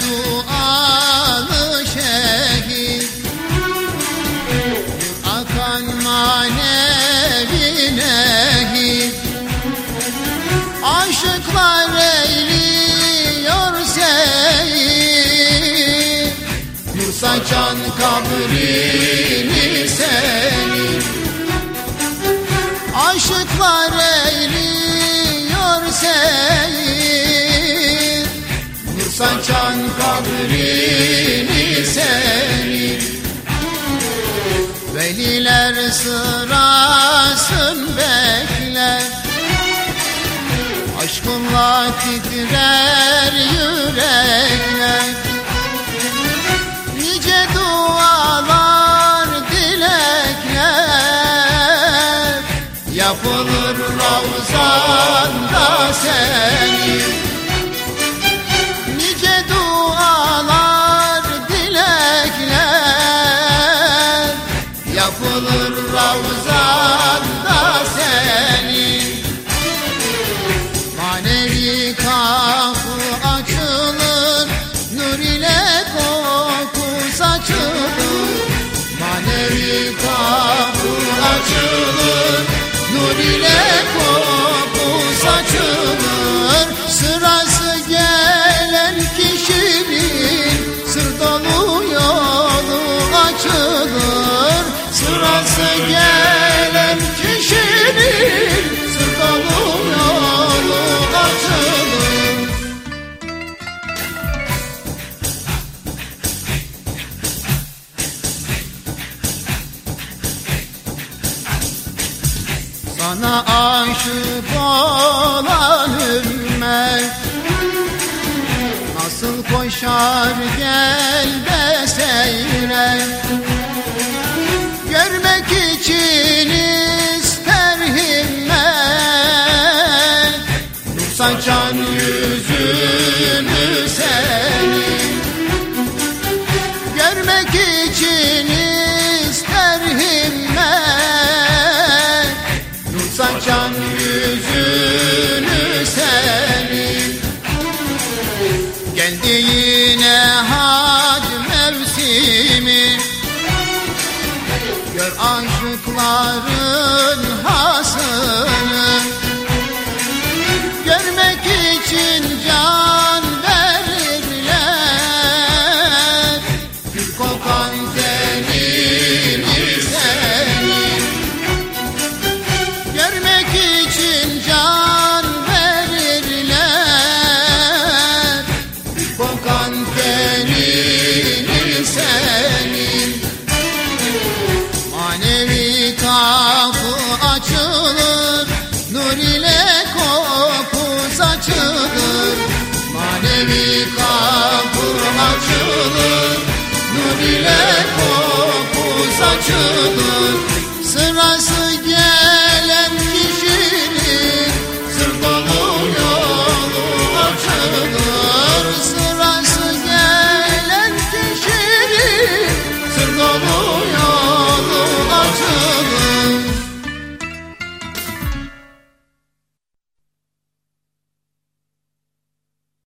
dualı şehit. Akan manevi nehir Aşıklar eğiliyor seyir Gül saçan kabrini seni Aşıklar eğiliyor saçan kabrini senin Veliler sırasın bekler. Aşkınla titrer yürekler. Nice dualar, dilekler. Yapılır Yapılır Sana aşık olan ümmet Nasıl koşar gel de seyre? Görmek için ister himmet. Nur saçan yüzünü Geldi yine hac mevsimi. Gör aşıkların hasını. Görmek için can verirler. Gül kokan Söyle kokus acıdır. Sıra